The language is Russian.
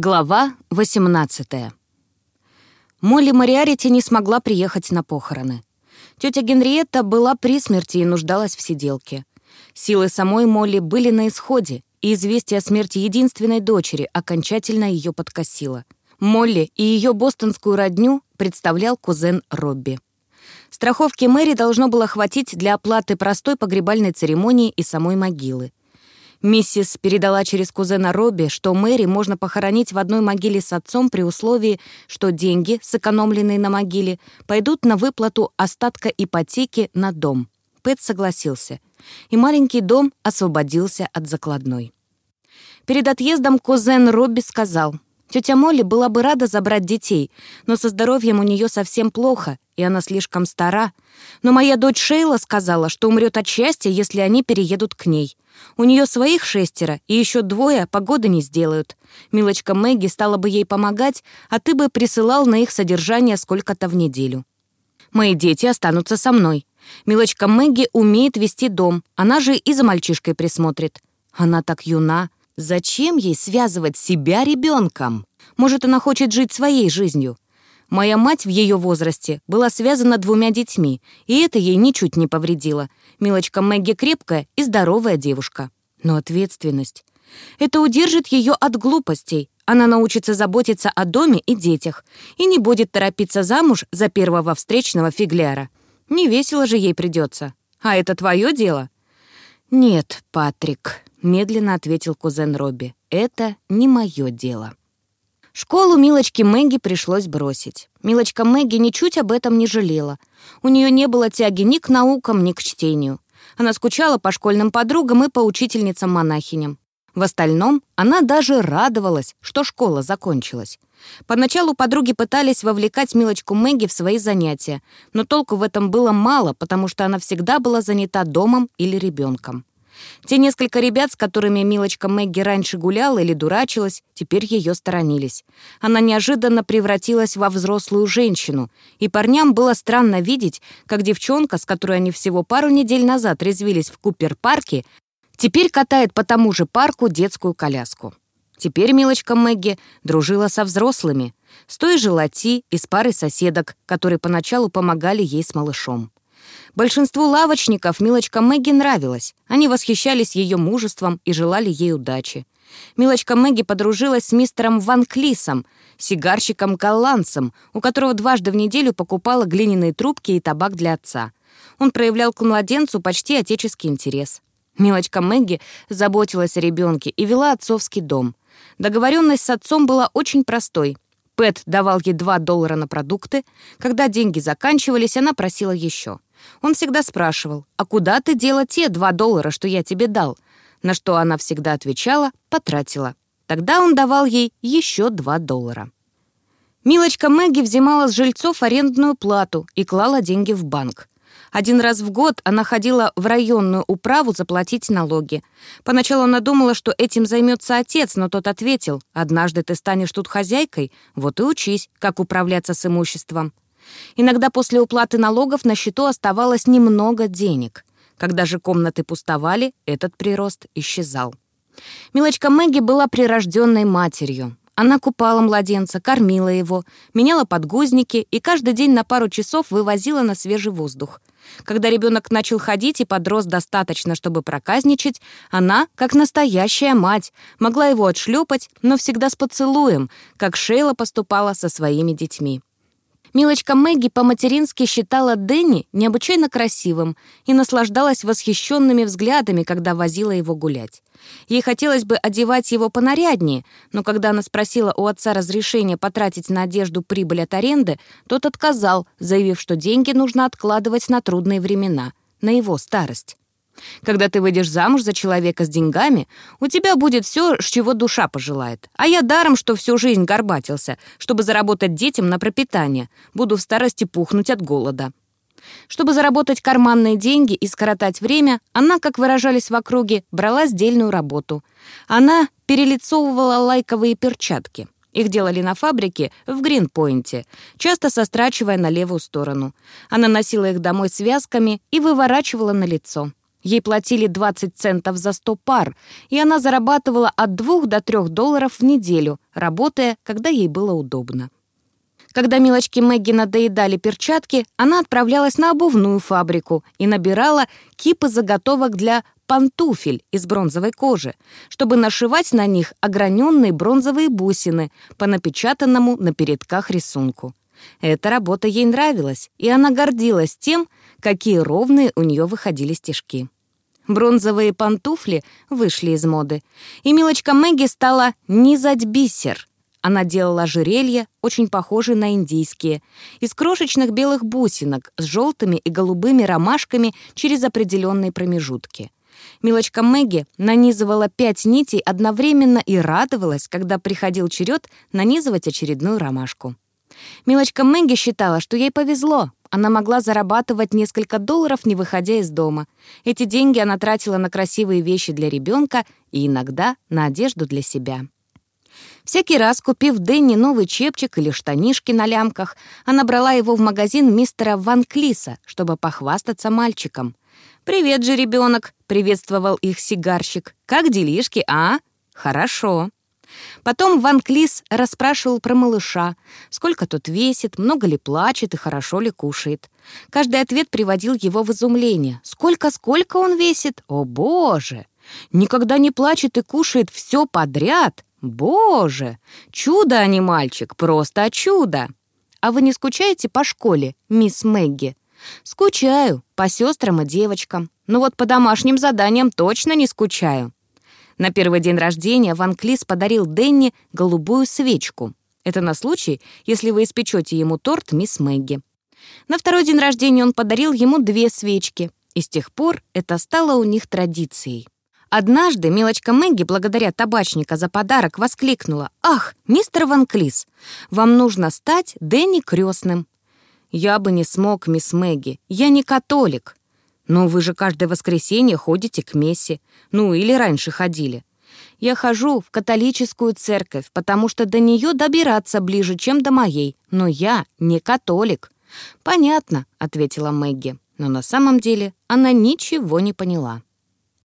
Глава 18 Молли Мариарити не смогла приехать на похороны. Тетя Генриетта была при смерти и нуждалась в сиделке. Силы самой Молли были на исходе, и известие о смерти единственной дочери окончательно ее подкосило. Молли и ее бостонскую родню представлял кузен Робби. Страховки Мэри должно было хватить для оплаты простой погребальной церемонии и самой могилы. Миссис передала через кузена Робби, что Мэри можно похоронить в одной могиле с отцом при условии, что деньги, сэкономленные на могиле, пойдут на выплату остатка ипотеки на дом. Пэт согласился, и маленький дом освободился от закладной. Перед отъездом кузен Робби сказал, «Тетя Молли была бы рада забрать детей, но со здоровьем у нее совсем плохо, и она слишком стара. Но моя дочь Шейла сказала, что умрет от счастья, если они переедут к ней. У нее своих шестеро, и еще двое погоды не сделают. Милочка Мэгги стала бы ей помогать, а ты бы присылал на их содержание сколько-то в неделю. Мои дети останутся со мной. Милочка Мэгги умеет вести дом, она же и за мальчишкой присмотрит. Она так юна. Зачем ей связывать себя ребенком? Может, она хочет жить своей жизнью? Моя мать в ее возрасте была связана двумя детьми, и это ей ничуть не повредило. Милочка Мэгги крепкая и здоровая девушка. Но ответственность. Это удержит ее от глупостей. Она научится заботиться о доме и детях и не будет торопиться замуж за первого встречного фигляра. Не весело же ей придется. А это твое дело? Нет, Патрик, медленно ответил кузен Робби. Это не мое дело. Школу Милочки Мэгги пришлось бросить. Милочка Мэгги ничуть об этом не жалела. У нее не было тяги ни к наукам, ни к чтению. Она скучала по школьным подругам и по учительницам-монахиням. В остальном она даже радовалась, что школа закончилась. Поначалу подруги пытались вовлекать Милочку Мэгги в свои занятия, но толку в этом было мало, потому что она всегда была занята домом или ребенком. Те несколько ребят, с которыми Милочка Мэгги раньше гуляла или дурачилась, теперь ее сторонились. Она неожиданно превратилась во взрослую женщину, и парням было странно видеть, как девчонка, с которой они всего пару недель назад резвились в Купер-парке, теперь катает по тому же парку детскую коляску. Теперь Милочка Мэгги дружила со взрослыми, с той же Лати и с парой соседок, которые поначалу помогали ей с малышом. Большинству лавочников Милочка Мэгги нравилась. Они восхищались ее мужеством и желали ей удачи. Милочка Мэгги подружилась с мистером Ван Клисом, сигарщиком-голландцем, у которого дважды в неделю покупала глиняные трубки и табак для отца. Он проявлял к младенцу почти отеческий интерес. Милочка Мэгги заботилась о ребенке и вела отцовский дом. Договоренность с отцом была очень простой. Пэт давал ей 2 доллара на продукты. Когда деньги заканчивались, она просила еще. Он всегда спрашивал, «А куда ты дела те два доллара, что я тебе дал?» На что она всегда отвечала, «Потратила». Тогда он давал ей еще два доллара. Милочка Мэгги взимала с жильцов арендную плату и клала деньги в банк. Один раз в год она ходила в районную управу заплатить налоги. Поначалу она думала, что этим займется отец, но тот ответил, «Однажды ты станешь тут хозяйкой, вот и учись, как управляться с имуществом». Иногда после уплаты налогов на счету оставалось немного денег. Когда же комнаты пустовали, этот прирост исчезал. Милочка Мэгги была прирожденной матерью. Она купала младенца, кормила его, меняла подгузники и каждый день на пару часов вывозила на свежий воздух. Когда ребенок начал ходить и подрос достаточно, чтобы проказничать, она, как настоящая мать, могла его отшлепать, но всегда с поцелуем, как Шейла поступала со своими детьми. Милочка Мэгги по-матерински считала Дэнни необычайно красивым и наслаждалась восхищенными взглядами, когда возила его гулять. Ей хотелось бы одевать его понаряднее, но когда она спросила у отца разрешения потратить на одежду прибыль от аренды, тот отказал, заявив, что деньги нужно откладывать на трудные времена, на его старость. Когда ты выйдешь замуж за человека с деньгами, у тебя будет все, с чего душа пожелает. А я даром, что всю жизнь горбатился, чтобы заработать детям на пропитание. Буду в старости пухнуть от голода. Чтобы заработать карманные деньги и скоротать время, она, как выражались в округе, брала сдельную работу. Она перелицовывала лайковые перчатки. Их делали на фабрике в Гринпойнте, часто сострачивая на левую сторону. Она носила их домой связками и выворачивала на лицо. Ей платили 20 центов за 100 пар, и она зарабатывала от 2 до 3 долларов в неделю, работая, когда ей было удобно. Когда милочки Мэгги надоедали перчатки, она отправлялась на обувную фабрику и набирала кипы заготовок для пантуфель из бронзовой кожи, чтобы нашивать на них ограненные бронзовые бусины по напечатанному на передках рисунку. Эта работа ей нравилась, и она гордилась тем, какие ровные у нее выходили стежки. Бронзовые пантуфли вышли из моды, и милочка Мэгги стала низать бисер. Она делала ожерелья, очень похожие на индийские, из крошечных белых бусинок с желтыми и голубыми ромашками через определенные промежутки. Милочка Мэгги нанизывала пять нитей одновременно и радовалась, когда приходил черед нанизывать очередную ромашку. Милочка Мэгги считала, что ей повезло. Она могла зарабатывать несколько долларов, не выходя из дома. Эти деньги она тратила на красивые вещи для ребенка и иногда на одежду для себя. Всякий раз, купив Дэнни новый чепчик или штанишки на лямках, она брала его в магазин мистера Ван Клиса, чтобы похвастаться мальчиком. «Привет же, ребенок!» — приветствовал их сигарщик. «Как делишки, а?» «Хорошо». Потом Ван Клис расспрашивал про малыша, сколько тот весит, много ли плачет и хорошо ли кушает. Каждый ответ приводил его в изумление. Сколько-сколько он весит? О, боже! Никогда не плачет и кушает все подряд. Боже! Чудо, а не мальчик, просто чудо! А вы не скучаете по школе, мисс Мэгги? Скучаю, по сестрам и девочкам. Но вот по домашним заданиям точно не скучаю. На первый день рождения Ван Клис подарил Денни голубую свечку. Это на случай, если вы испечете ему торт мисс Мэгги. На второй день рождения он подарил ему две свечки, и с тех пор это стало у них традицией. Однажды милочка Мэгги, благодаря табачника за подарок, воскликнула «Ах, мистер Ван Клис, вам нужно стать Дэнни крестным». «Я бы не смог, мисс Мэгги, я не католик». «Но вы же каждое воскресенье ходите к мессе. Ну, или раньше ходили». «Я хожу в католическую церковь, потому что до нее добираться ближе, чем до моей, но я не католик». «Понятно», — ответила Мэгги, но на самом деле она ничего не поняла.